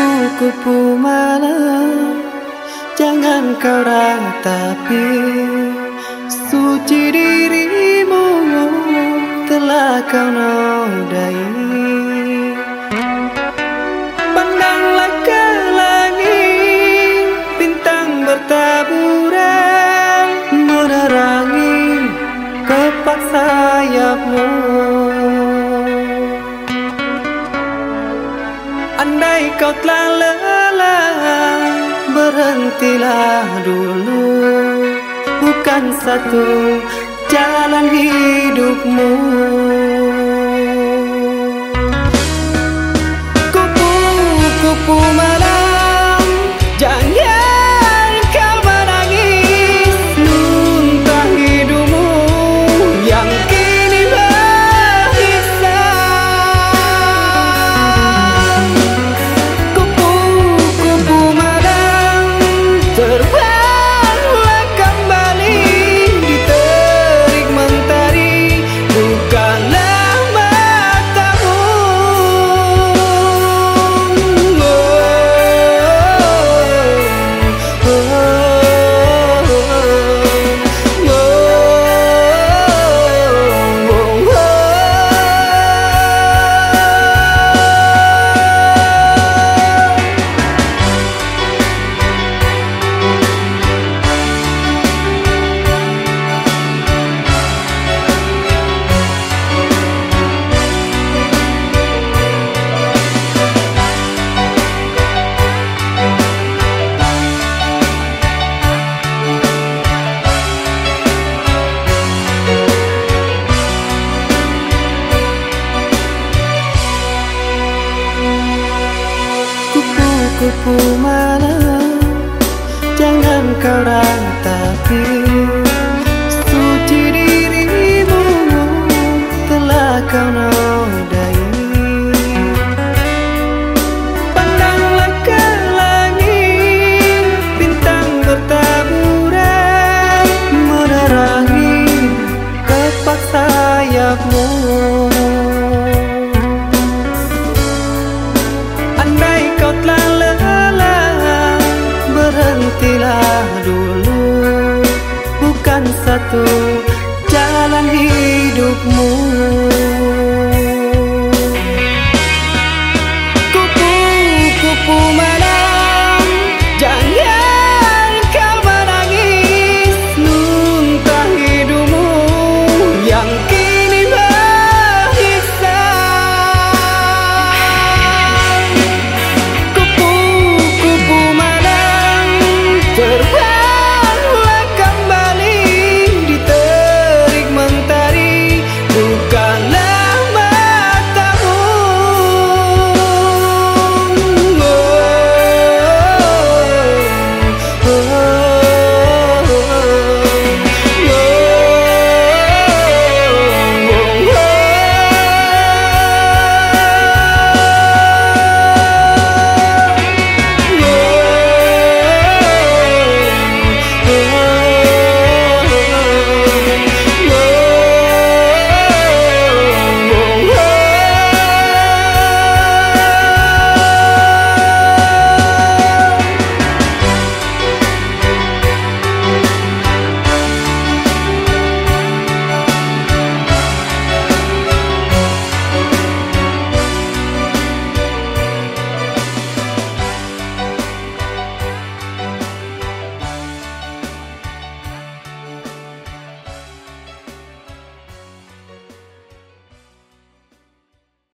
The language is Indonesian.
Kupu-kupu malam Jangan kau ratapi Suci dirimu Telah kau nodai. Pandanglah ke langit Bintang bertaburan Menerangi kepak sayapmu kau telah lelah Berhentilah dulu. Bukan satu jalan hidupmu sipu mana jangan kau rantapi tapi satu jalan hidupmu. Kupu-kupu